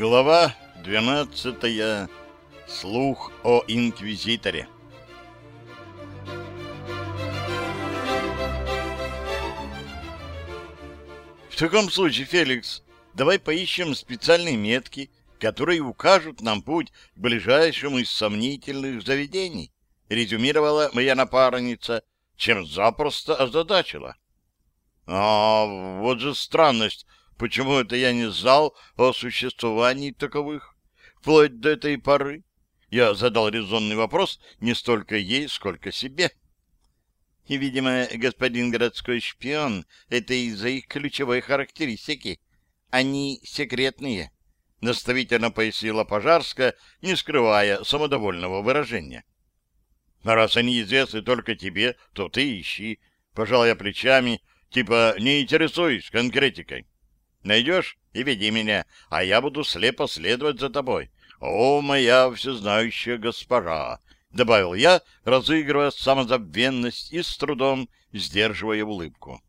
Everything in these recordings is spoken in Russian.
Глава 12. Слух о инквизиторе. В таком случае, Феликс, давай поищем специальные метки, которые укажут нам путь к ближайшему из сомнительных заведений, резюмировала моя напарница, чем запросто озадачила. А вот же странность, почему это я не знал о существовании таковых, вплоть до этой поры? Я задал резонный вопрос не столько ей, сколько себе. И, видимо, господин городской шпион — это из-за их ключевой характеристики. Они секретные, — наставительно пояснила Пожарская, не скрывая самодовольного выражения. А раз они известны только тебе, то ты ищи. Пожал я плечами, типа не интересуюсь конкретикой. Найдешь и веди меня, а я буду слепо следовать за тобой. О, моя всезнающая госпожа! — добавил я, разыгрывая самозабвенность и с трудом сдерживая улыбку.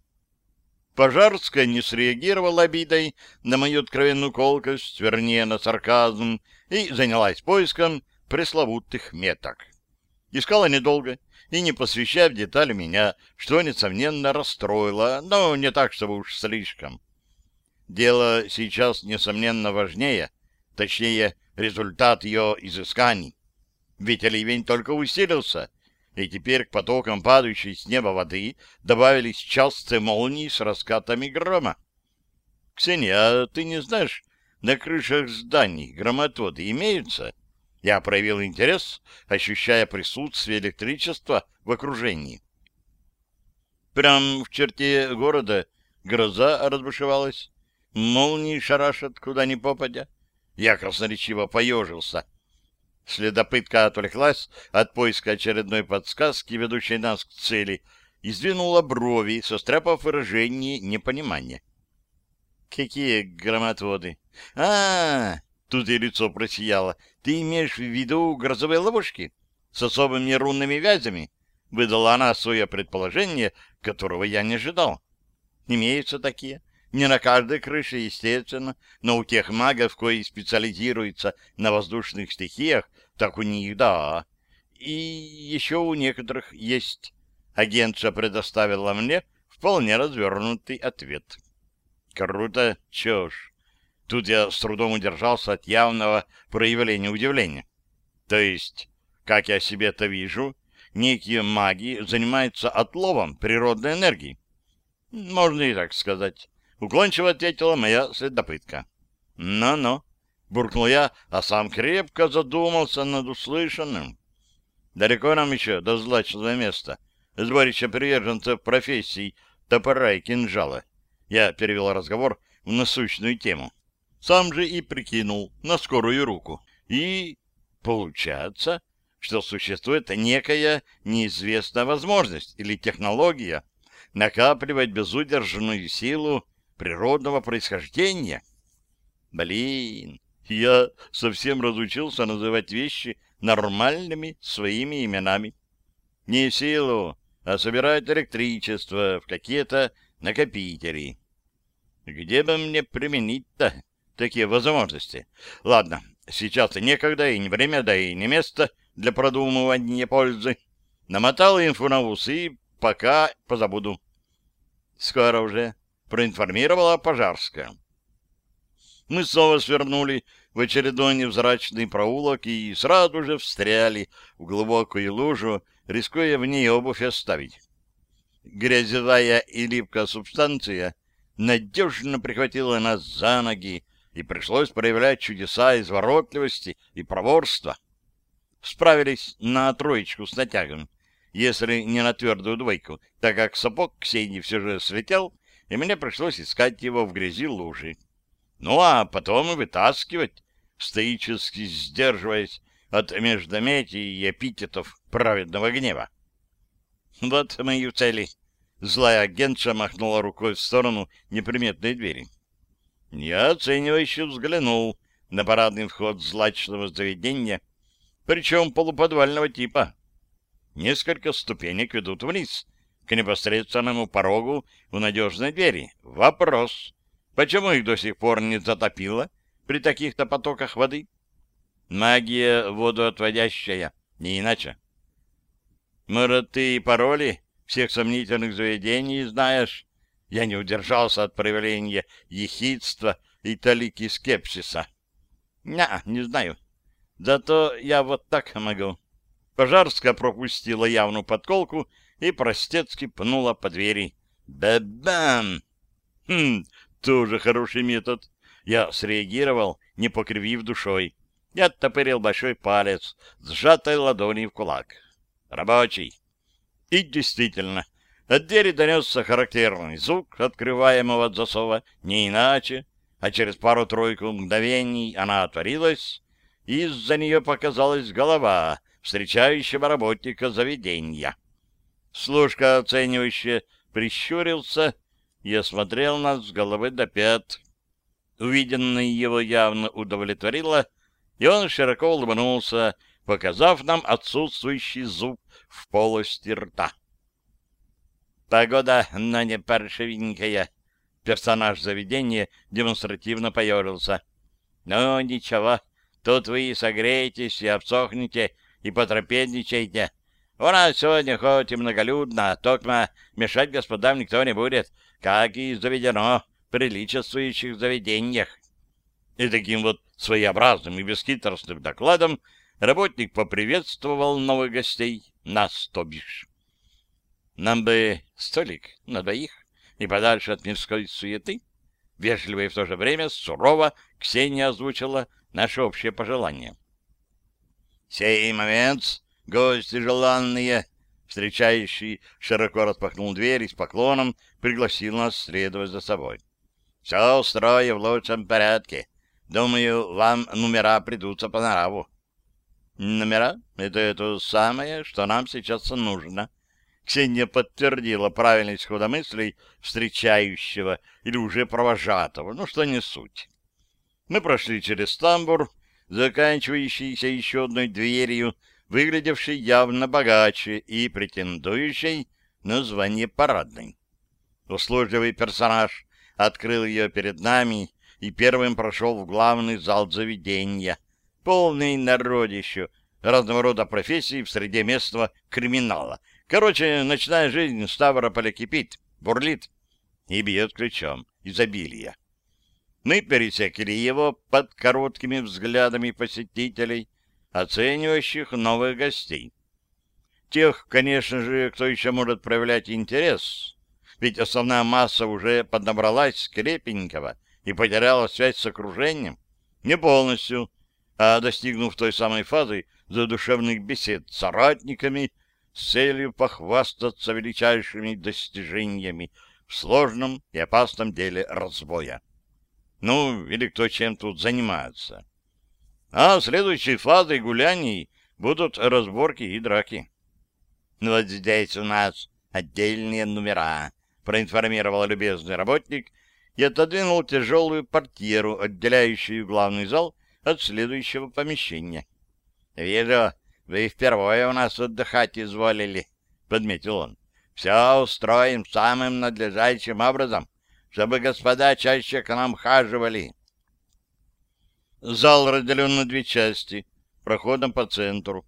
Пожарская не среагировала обидой на мою откровенную колкость, вернее, на сарказм, и занялась поиском пресловутых меток. Искала недолго и не посвящая в детали меня, что, несомненно, расстроило, но не так, чтобы уж слишком. Дело сейчас, несомненно, важнее, точнее, результат ее изысканий. Ведь ливень только усилился, и теперь к потокам падающей с неба воды добавились частые молнии с раскатами грома. — Ксения, а ты не знаешь, на крышах зданий громотводы имеются? Я проявил интерес, ощущая присутствие электричества в окружении. Прям в черте города гроза разбушевалась, молнии шарашат куда ни попадя. Я красноречиво поежился — Следопытка отвлеклась от поиска очередной подсказки, ведущей нас к цели, и сдвинула брови, состряпав выражение непонимания. «Какие громотводы? а, -а, -а Тут и лицо просияло. «Ты имеешь в виду грозовые ловушки? С особыми рунными вязями?» Выдала она свое предположение, которого я не ожидал. «Имеются такие. Не на каждой крыше, естественно, но у тех магов, кои специализируются на воздушных стихиях, так у них да. И еще у некоторых есть. Агентша предоставила мне вполне развернутый ответ. Круто, чё ж. Тут я с трудом удержался от явного проявления удивления. То есть, как я себе это вижу, некие маги занимаются отловом природной энергии. Можно и так сказать. Уклончиво ответила моя следопытка. «Ну-ну», — буркнул я, а сам крепко задумался над услышанным. «Далеко нам еще до злачного места, сборища приверженцев профессий топора и кинжала». Я перевел разговор в насущную тему. Сам же и прикинул на скорую руку. И получается, что существует некая неизвестная возможность или технология накапливать безудержную силу природного происхождения. Блин, я совсем разучился называть вещи нормальными своими именами. Не силу, а собирать электричество в какие-то накопители. Где бы мне применить-то такие возможности? Ладно, сейчас-то некогда, и не время, да и не место для продумывания пользы. Намотал инфу на усы и пока позабуду. Скоро уже проинформировала Пожарская. Мы снова свернули в очередной невзрачный проулок и сразу же встряли в глубокую лужу, рискуя в ней обувь оставить. Грязевая и липкая субстанция надежно прихватила нас за ноги, и пришлось проявлять чудеса изворотливости и проворства. Справились на троечку с натягом, если не на твердую двойку, так как сапог Ксении все же слетел, и мне пришлось искать его в грязи лужи. Ну, а потом и вытаскивать, стоически сдерживаясь от междометий и эпитетов праведного гнева. Вот мои цели. Злая агентша махнула рукой в сторону неприметной двери. Я оценивающе взглянул на парадный вход злачного заведения, причем полуподвального типа. Несколько ступенек ведут вниз, к непосредственному порогу у надежной двери. Вопрос, почему их до сих пор не затопило при таких-то потоках воды? Магия водоотводящая, не иначе. Может, ты и пароли всех сомнительных заведений знаешь? Я не удержался от проявления ехидства и талики скепсиса. Не, не знаю. Зато я вот так могу. Пожарская пропустила явную подколку и простецки пнула по двери. Бабам! Хм, тоже хороший метод. Я среагировал, не покривив душой. Я оттопырил большой палец, сжатой ладонью в кулак. Рабочий. И действительно, от двери донесся характерный звук открываемого засова, не иначе, а через пару-тройку мгновений она отворилась, и из-за нее показалась голова встречающего работника заведения. Служка оценивающе прищурился и осмотрел нас с головы до пят. Увиденное его явно удовлетворило, и он широко улыбнулся, показав нам отсутствующий зуб в полости рта. Погода, но не паршивенькая. Персонаж заведения демонстративно поежился. Ну, ничего, тут вы и согреетесь, и обсохнете, и потрапезничаете. У нас сегодня хоть и многолюдно, только мешать господам никто не будет, как и заведено в приличествующих заведениях. И таким вот своеобразным и бесхитростным докладом работник поприветствовал новых гостей, нас, то бишь. Нам бы столик на двоих и подальше от мирской суеты. Вежливо и в то же время сурово Ксения озвучила наше общее пожелание. «Сей момент, гости желанные!» Встречающий широко распахнул дверь и с поклоном пригласил нас следовать за собой. «Все устрою в лучшем порядке. Думаю, вам номера придутся по нраву». «Номера — это то самое, что нам сейчас нужно», Ксения подтвердила правильность хода мыслей встречающего или уже провожатого, ну что не суть. Мы прошли через тамбур, заканчивающийся еще одной дверью, выглядевшей явно богаче и претендующей на звание парадной. Услужливый персонаж открыл ее перед нами и первым прошел в главный зал заведения, полный народищу, разного рода профессий в среде местного криминала — Короче, ночная жизнь Ставрополя кипит, бурлит и бьет ключом изобилия. Мы пересекли его под короткими взглядами посетителей, оценивающих новых гостей. Тех, конечно же, кто еще может проявлять интерес, ведь основная масса уже поднабралась крепенького и потеряла связь с окружением, не полностью, а достигнув той самой фазы задушевных бесед с соратниками с целью похвастаться величайшими достижениями в сложном и опасном деле разбоя. Ну, или кто чем тут занимается. А следующей фазой гуляний будут разборки и драки. Вот здесь у нас отдельные номера, проинформировал любезный работник и отодвинул тяжелую портьеру, отделяющую главный зал от следующего помещения. — Вижу, вы впервые у нас отдыхать изволили, — подметил он. — Все устроим самым надлежащим образом, чтобы господа чаще к нам хаживали. Зал разделен на две части, проходом по центру.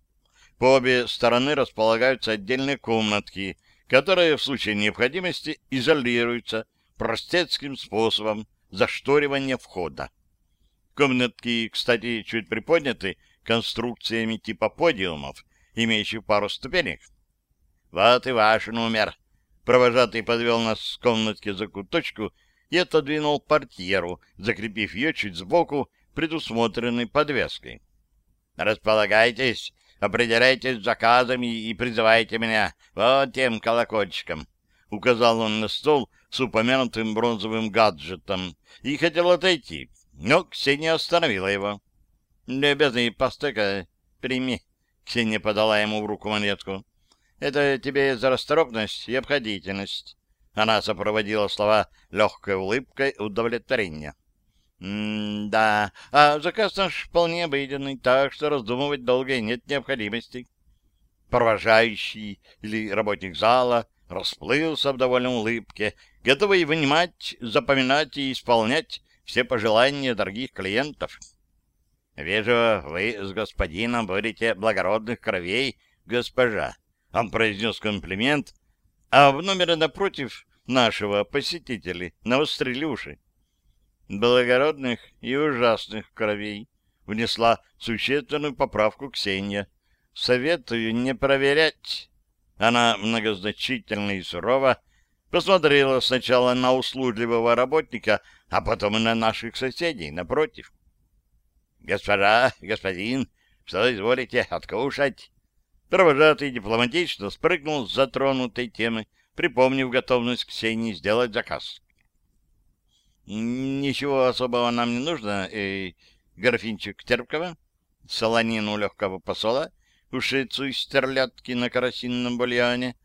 По обе стороны располагаются отдельные комнатки, которые в случае необходимости изолируются простецким способом зашторивания входа. Комнатки, кстати, чуть приподняты конструкциями типа подиумов, имеющих пару ступенек. Вот и ваш номер. Провожатый подвел нас с комнатки за куточку и отодвинул портьеру, закрепив ее чуть сбоку предусмотренной подвеской. Располагайтесь, определяйтесь с заказами и призывайте меня вот тем колокольчиком. Указал он на стол с упомянутым бронзовым гаджетом и хотел отойти, но Ксения остановила его. «Любезный пастыка, прими». Ксения подала ему в руку монетку. «Это тебе за расторопность и обходительность». Она сопроводила слова легкой улыбкой удовлетворения. «М-да, а заказ наш вполне обыденный, так что раздумывать долго нет необходимости». Провожающий или работник зала расплылся в довольной улыбке, готовый вынимать, запоминать и исполнять все пожелания дорогих клиентов. «Вижу, вы с господином будете благородных кровей, госпожа», — он произнес комплимент, а в номере напротив нашего посетителей навострили уши. «Благородных и ужасных кровей», — внесла существенную поправку Ксения. «Советую не проверять». Она многозначительно и сурово посмотрела сначала на услужливого работника, а потом и на наших соседей напротив. «Госпожа, господин, что изволите откушать?» Провожатый дипломатично спрыгнул с затронутой темы, припомнив готовность Ксении сделать заказ. «Ничего особого нам не нужно, эй, графинчик терпкого, солонину легкого посола, ушицу из стерлядки на карасинном бульоне,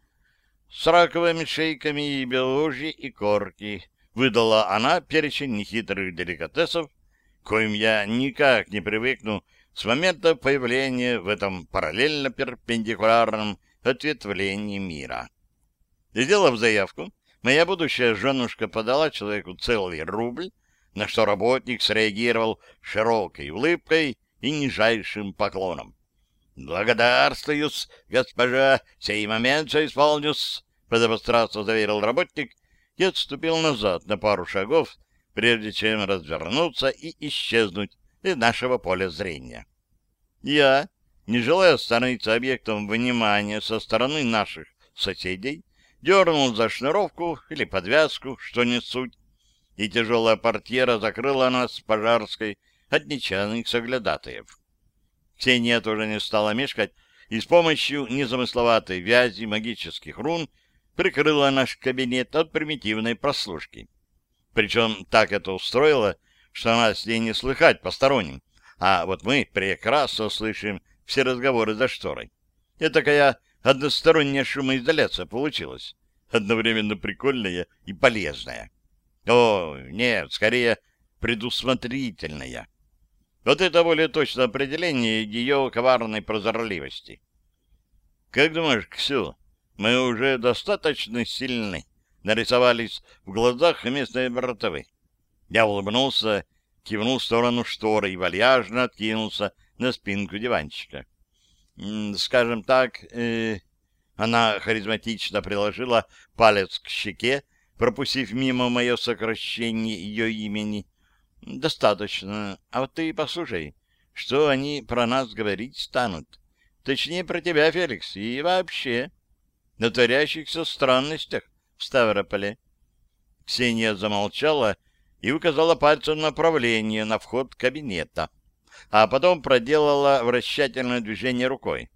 с раковыми шейками и белужьи и корки», — выдала она перечень нехитрых деликатесов, коим я никак не привыкну с момента появления в этом параллельно-перпендикулярном ответвлении мира. Сделав заявку, моя будущая женушка подала человеку целый рубль, на что работник среагировал широкой улыбкой и нижайшим поклоном. «Благодарствую-с, госпожа, сей момент все исполню-с», — подобострастно заверил работник и отступил назад на пару шагов, прежде чем развернуться и исчезнуть из нашего поля зрения. Я, не желая становиться объектом внимания со стороны наших соседей, дернул за шнуровку или подвязку, что не суть, и тяжелая портьера закрыла нас с пожарской от нечаянных соглядатаев. Ксения тоже не стала мешкать и с помощью незамысловатой вязи магических рун прикрыла наш кабинет от примитивной прослушки. Причем так это устроило, что нас ней не слыхать посторонним, а вот мы прекрасно слышим все разговоры за шторой. Это такая односторонняя шумоизоляция получилась, одновременно прикольная и полезная. О, нет, скорее предусмотрительная. Вот это более точное определение ее коварной прозорливости. Как думаешь, Ксю, мы уже достаточно сильны? нарисовались в глазах местные братовы. Я улыбнулся, кивнул в сторону шторы и вальяжно откинулся на спинку диванчика. Скажем так, э, она харизматично приложила палец к щеке, пропустив мимо мое сокращение ее имени. Достаточно. А вот ты послушай, что они про нас говорить станут. Точнее, про тебя, Феликс, и вообще на творящихся странностях в Ставрополе. Ксения замолчала и указала пальцем направление на вход кабинета, а потом проделала вращательное движение рукой.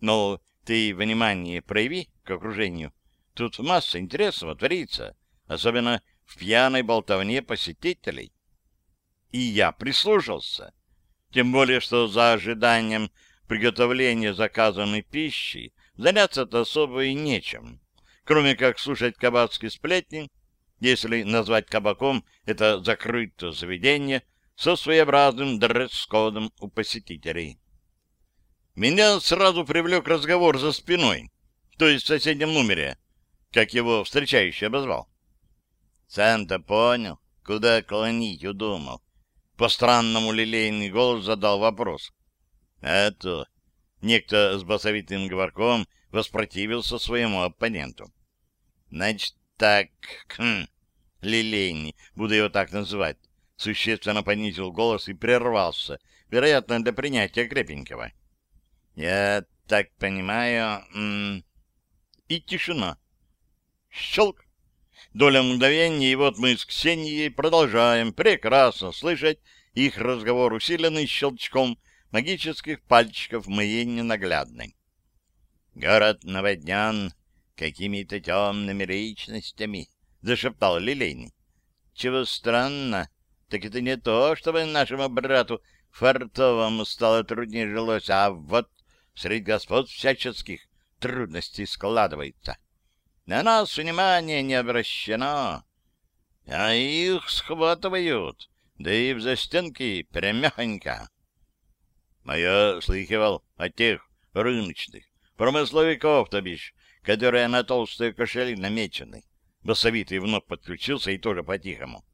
Ну, ты внимание прояви к окружению. Тут масса интересного творится, особенно в пьяной болтовне посетителей. И я прислушался. Тем более, что за ожиданием приготовления заказанной пищи заняться-то особо и нечем кроме как слушать кабацкие сплетни, если назвать кабаком это закрытое заведение со своеобразным дресс-кодом у посетителей. Меня сразу привлек разговор за спиной, то есть в соседнем номере, как его встречающий обозвал. Сам-то понял, куда клонить удумал. По-странному лилейный голос задал вопрос. Это некто с басовитым говорком воспротивился своему оппоненту. Значит, так, хм, лилейный, буду его так называть, существенно понизил голос и прервался, вероятно, для принятия крепенького. Я так понимаю... И тишина. Щелк. Доля мгновения, и вот мы с Ксенией продолжаем прекрасно слышать их разговор, усиленный щелчком магических пальчиков моей ненаглядной. Город наводнян какими-то темными личностями, — зашептал Лилейный. — Чего странно, так это не то, чтобы нашему брату Фартовому стало труднее жилось, а вот среди господ всяческих трудностей складывается. На нас внимание не обращено, а их схватывают, да и в застенки прямехонько. А я слыхивал о тех рыночных промысловиков, то бишь, которые на толстые кошели намечены. Басовитый вновь подключился и тоже по-тихому.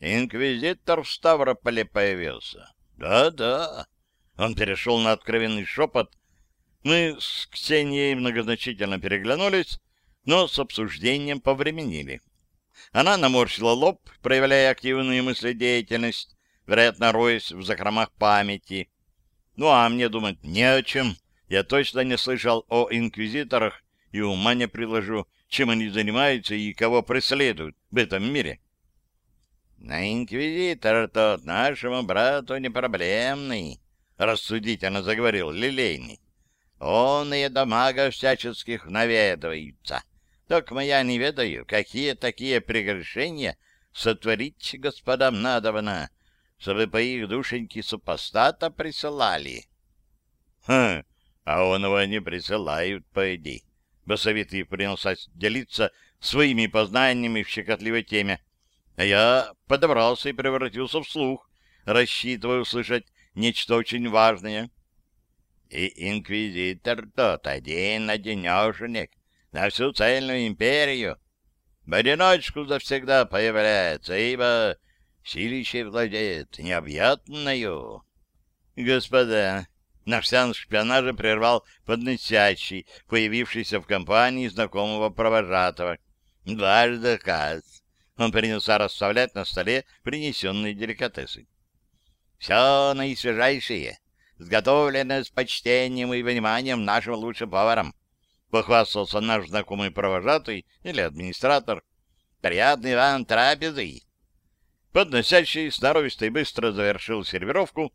Инквизитор в Ставрополе появился. Да-да. Он перешел на откровенный шепот. Мы с Ксенией многозначительно переглянулись, но с обсуждением повременили. Она наморщила лоб, проявляя активную мыследеятельность, вероятно, роясь в закромах памяти. Ну, а мне думать не о чем. Я точно не слышал о инквизиторах и ума не приложу, чем они занимаются и кого преследуют в этом мире. На инквизитор тот нашему брату не проблемный, рассудительно заговорил Лилейный. Он и до мага всяческих наведывается. Только я не ведаю, какие такие прегрешения сотворить господам надобно, чтобы по их душеньке супостата присылали. — Хм, а он его не присылают, пойди. Басовитый принялся делиться своими познаниями в щекотливой теме. А я подобрался и превратился в слух, рассчитывая услышать нечто очень важное. И инквизитор тот один-одинешенек на всю цельную империю в одиночку завсегда появляется, ибо силище владеет необъятною. Господа, наш сеанс шпионажа прервал подносящий, появившийся в компании знакомого провожатого. Ваш заказ. Он принялся расставлять на столе принесенные деликатесы. Все наисвежайшее, сготовлено с почтением и вниманием нашим лучшим поваром. Похвастался наш знакомый провожатый или администратор. Приятный вам трапезы. Подносящий сноровисто и быстро завершил сервировку,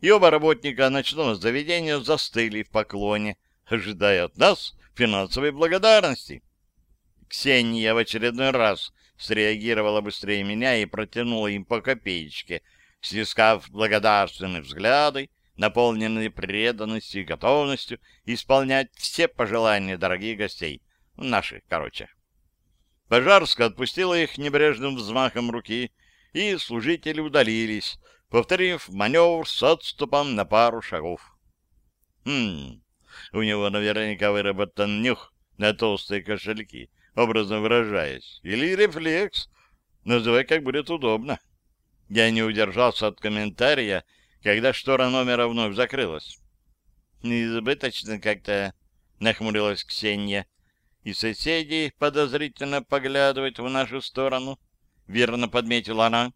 и оба работника ночного заведения застыли в поклоне, ожидая от нас финансовой благодарности. Ксения в очередной раз среагировала быстрее меня и протянула им по копеечке, снискав благодарственные взгляды, наполненные преданностью и готовностью исполнять все пожелания дорогих гостей. Наших, короче. Пожарска отпустила их небрежным взмахом руки, и служители удалились, повторив маневр с отступом на пару шагов. Хм, у него наверняка выработан нюх на толстые кошельки, образно выражаясь, или рефлекс, называй как будет удобно. Я не удержался от комментария, когда штора номера вновь закрылась. «Избыточно как-то», — нахмурилась Ксения, — «и соседи подозрительно поглядывают в нашу сторону», — верно подметила она.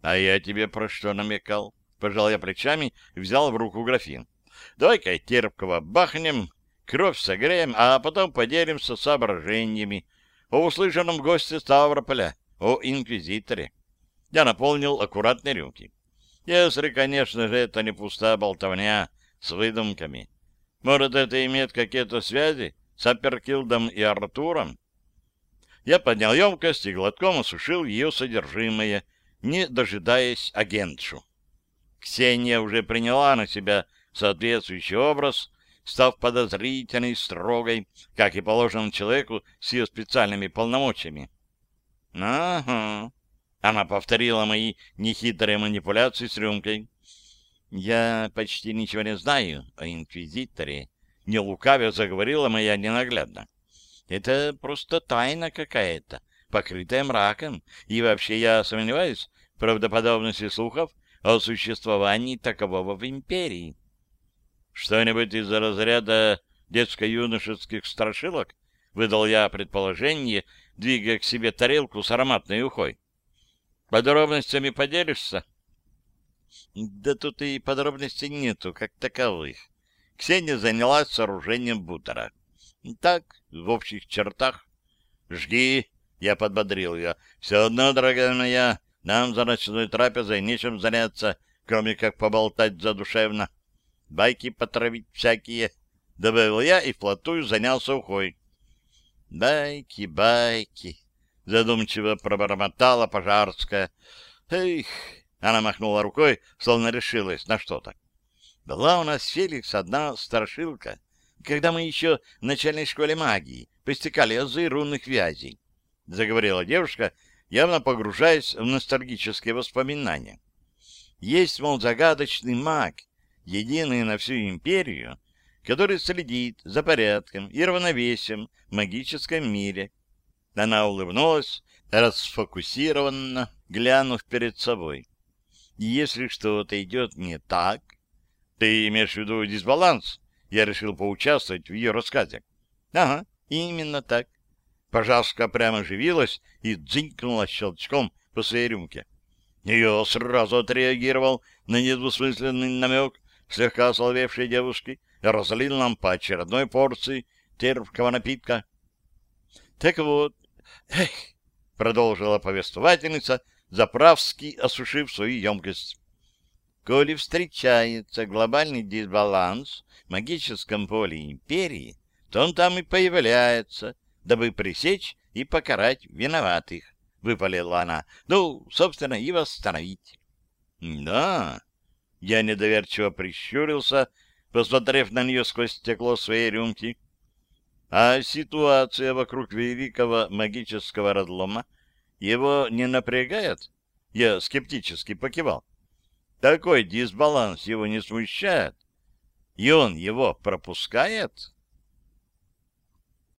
«А я тебе про что намекал?» — пожал я плечами и взял в руку графин. «Давай-ка терпкого бахнем, кровь согреем, а потом поделимся соображениями о услышанном госте Ставрополя, о инквизиторе. Я наполнил аккуратные рюмки. Если, конечно же, это не пустая болтовня с выдумками. Может, это имеет какие-то связи с Аперкилдом и Артуром? Я поднял емкость и глотком осушил ее содержимое, не дожидаясь агентшу. Ксения уже приняла на себя соответствующий образ, став подозрительной, строгой, как и положено человеку с ее специальными полномочиями. — Ага. Она повторила мои нехитрые манипуляции с рюмкой. — Я почти ничего не знаю о инквизиторе. Не лукавя заговорила моя ненаглядно. Это просто тайна какая-то, покрытая мраком. И вообще я сомневаюсь в правдоподобности слухов о существовании такового в империи. Что-нибудь из разряда детско-юношеских страшилок? Выдал я предположение, двигая к себе тарелку с ароматной ухой. Подробностями поделишься? Да тут и подробностей нету, как таковых. Ксения занялась сооружением бутера. Так, в общих чертах. Жги, я подбодрил ее. Все одно, дорогая моя, нам за ночной трапезой нечем заняться, кроме как поболтать задушевно байки потравить всякие, — добавил я и вплотную занялся ухой. — Байки, байки, — задумчиво пробормотала Пожарская. — Эх, — она махнула рукой, словно решилась на что-то. — Была у нас, Феликс, одна страшилка, когда мы еще в начальной школе магии постекали азы рунных вязей, — заговорила девушка, явно погружаясь в ностальгические воспоминания. Есть, мол, загадочный маг, единый на всю империю, который следит за порядком и равновесием в магическом мире. Она улыбнулась, расфокусированно глянув перед собой. Если что-то идет не так, ты имеешь в виду дисбаланс? Я решил поучаствовать в ее рассказе. Ага, именно так. Пожарска прямо оживилась и дзынькнула щелчком по своей рюмке. Ее сразу отреагировал на недвусмысленный намек слегка ословевшей девушки разлил нам по очередной порции терпкого напитка. Так вот, эх, продолжила повествовательница, заправски осушив свою емкость. Коли встречается глобальный дисбаланс в магическом поле империи, то он там и появляется, дабы пресечь и покарать виноватых, — выпалила она. Ну, собственно, и восстановить. — Да. Я недоверчиво прищурился, посмотрев на нее сквозь стекло своей рюмки. А ситуация вокруг великого магического разлома его не напрягает? Я скептически покивал. Такой дисбаланс его не смущает? И он его пропускает?